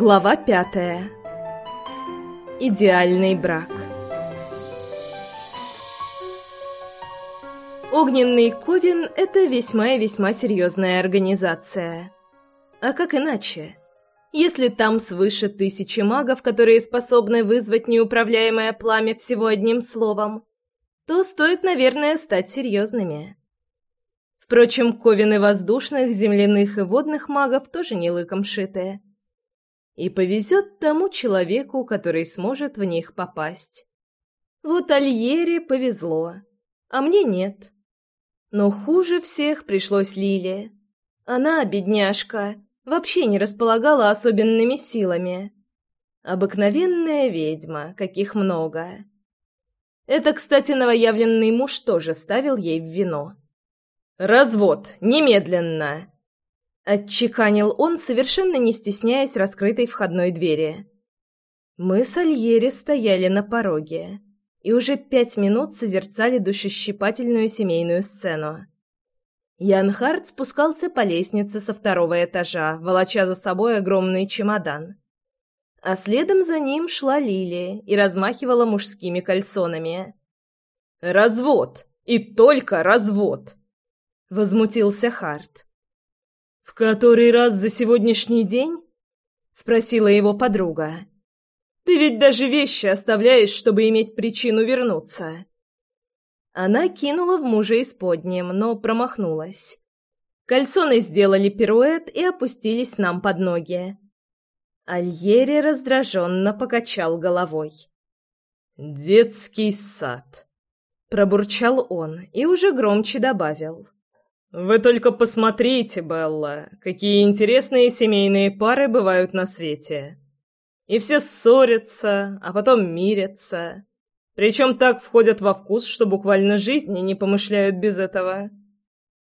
Глава пятая. Идеальный брак. Огненный Ковен – это весьма и весьма серьезная организация. А как иначе? Если там свыше тысячи магов, которые способны вызвать неуправляемое пламя всего одним словом, то стоит, наверное, стать серьезными. Впрочем, ковины воздушных, земляных и водных магов тоже не лыком шитые и повезет тому человеку, который сможет в них попасть. Вот Альере повезло, а мне нет. Но хуже всех пришлось Лиле. Она, бедняжка, вообще не располагала особенными силами. Обыкновенная ведьма, каких много. Это, кстати, новоявленный муж тоже ставил ей в вино. «Развод! Немедленно!» Отчеканил он, совершенно не стесняясь раскрытой входной двери. Мы с Альери стояли на пороге и уже пять минут созерцали душещипательную семейную сцену. Ян Харт спускался по лестнице со второго этажа, волоча за собой огромный чемодан. А следом за ним шла Лилия и размахивала мужскими кальсонами. «Развод! И только развод!» — возмутился Харт. «В который раз за сегодняшний день?» — спросила его подруга. «Ты ведь даже вещи оставляешь, чтобы иметь причину вернуться». Она кинула в мужа исподним, но промахнулась. Кальсоны сделали пируэт и опустились нам под ноги. Альери раздраженно покачал головой. «Детский сад», — пробурчал он и уже громче добавил. Вы только посмотрите, Белла, какие интересные семейные пары бывают на свете. И все ссорятся, а потом мирятся. Причем так входят во вкус, что буквально жизни не помышляют без этого.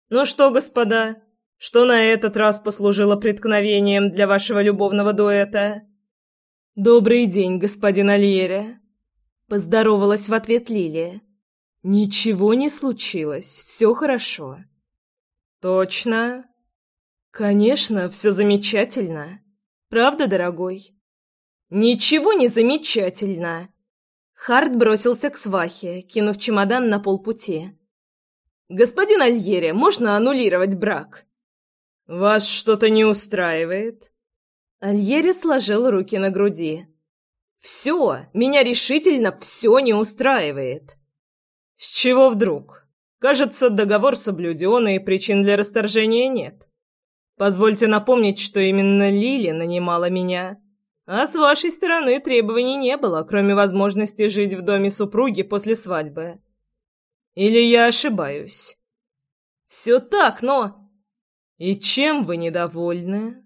Ну что, господа, что на этот раз послужило преткновением для вашего любовного дуэта? Добрый день, господин Альере. Поздоровалась в ответ Лилия. Ничего не случилось, все хорошо. «Точно?» «Конечно, все замечательно. Правда, дорогой?» «Ничего не замечательно!» Харт бросился к свахе, кинув чемодан на полпути. «Господин Альере, можно аннулировать брак?» «Вас что-то не устраивает?» Альере сложил руки на груди. «Все! Меня решительно все не устраивает!» «С чего вдруг?» Кажется, договор соблюден, и причин для расторжения нет. Позвольте напомнить, что именно Лили нанимала меня. А с вашей стороны требований не было, кроме возможности жить в доме супруги после свадьбы. Или я ошибаюсь? Все так, но... И чем вы недовольны?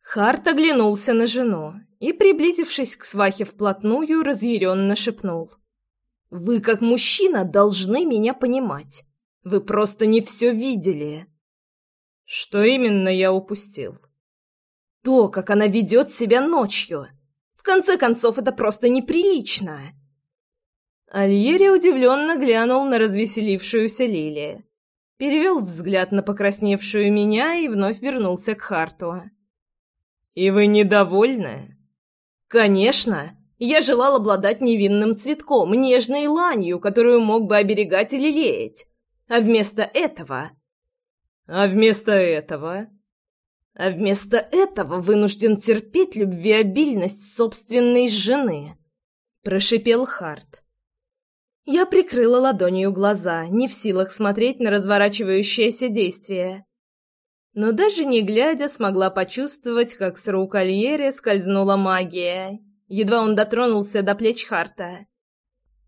Харт оглянулся на жену и, приблизившись к свахе вплотную, разъяренно шепнул. Вы, как мужчина, должны меня понимать. Вы просто не все видели. Что именно я упустил? То, как она ведет себя ночью. В конце концов, это просто неприлично. Альери удивленно глянул на развеселившуюся Лили, перевел взгляд на покрасневшую меня и вновь вернулся к Харту. «И вы недовольны?» «Конечно! Я желал обладать невинным цветком, нежной ланью, которую мог бы оберегать или лелеять. А вместо этого... А вместо этого... А вместо этого вынужден терпеть любвеобильность собственной жены, прошипел Харт. Я прикрыла ладонью глаза, не в силах смотреть на разворачивающееся действие. Но даже не глядя, смогла почувствовать, как с рук скользнула магия, Едва он дотронулся до плеч Харта.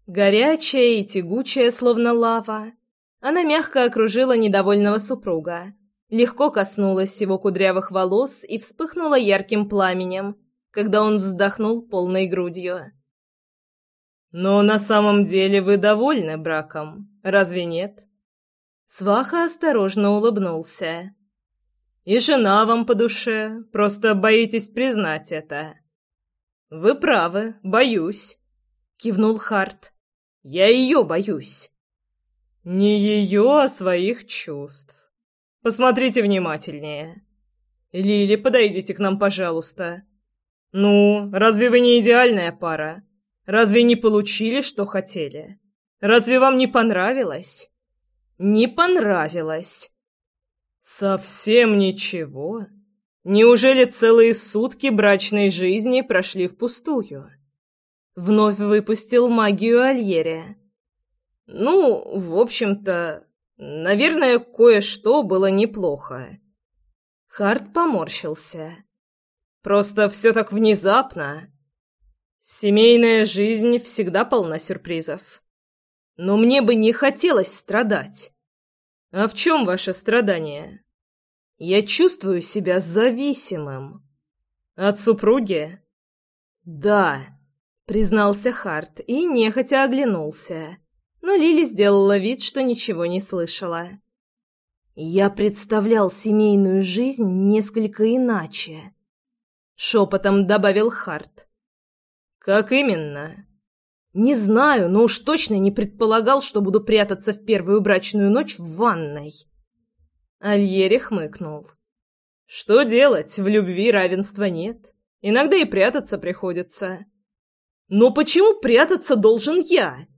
Горячая и тягучая, словно лава, она мягко окружила недовольного супруга, легко коснулась его кудрявых волос и вспыхнула ярким пламенем, когда он вздохнул полной грудью. «Но на самом деле вы довольны браком, разве нет?» Сваха осторожно улыбнулся. «И жена вам по душе, просто боитесь признать это». «Вы правы, боюсь», — кивнул Харт. «Я ее боюсь». «Не ее, а своих чувств. Посмотрите внимательнее. Лили, подойдите к нам, пожалуйста. Ну, разве вы не идеальная пара? Разве не получили, что хотели? Разве вам не понравилось?» «Не понравилось». «Совсем ничего?» Неужели целые сутки брачной жизни прошли впустую? Вновь выпустил магию Альерия. Ну, в общем-то, наверное, кое-что было неплохо. Харт поморщился. Просто все так внезапно. Семейная жизнь всегда полна сюрпризов. Но мне бы не хотелось страдать. А в чем ваше страдание? Я чувствую себя зависимым. От супруги? Да, признался Харт и нехотя оглянулся. Но Лили сделала вид, что ничего не слышала. Я представлял семейную жизнь несколько иначе, шепотом добавил Харт. Как именно? Не знаю, но уж точно не предполагал, что буду прятаться в первую брачную ночь в ванной. Альери хмыкнул. «Что делать? В любви равенства нет. Иногда и прятаться приходится». «Но почему прятаться должен я?»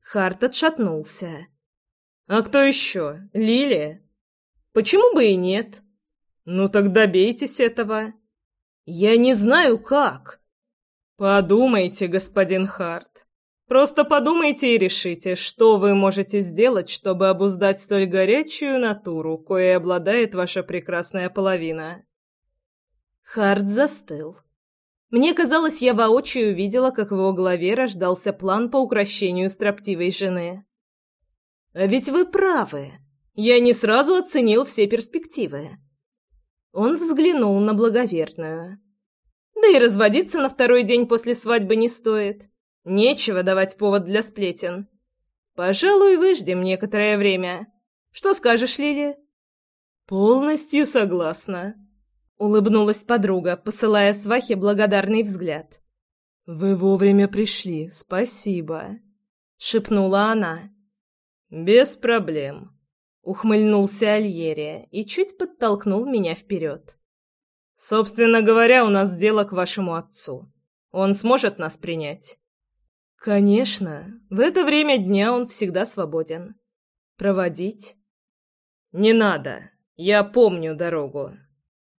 Харт отшатнулся. «А кто еще? Лили. Почему бы и нет?» «Ну так добейтесь этого». «Я не знаю, как». «Подумайте, господин Харт. Просто подумайте и решите, что вы можете сделать, чтобы обуздать столь горячую натуру, коей обладает ваша прекрасная половина. Харт застыл. Мне казалось, я воочию увидела, как в его голове рождался план по укрощению строптивой жены. «А ведь вы правы. Я не сразу оценил все перспективы». Он взглянул на благоверную. «Да и разводиться на второй день после свадьбы не стоит. Нечего давать повод для сплетен. Пожалуй, выждем некоторое время. Что скажешь, Лили?» «Полностью согласна», — улыбнулась подруга, посылая свахе благодарный взгляд. «Вы вовремя пришли, спасибо», — шепнула она. «Без проблем», — ухмыльнулся Альерия и чуть подтолкнул меня вперед. «Собственно говоря, у нас дело к вашему отцу. Он сможет нас принять?» Конечно, в это время дня он всегда свободен. Проводить? Не надо. Я помню дорогу.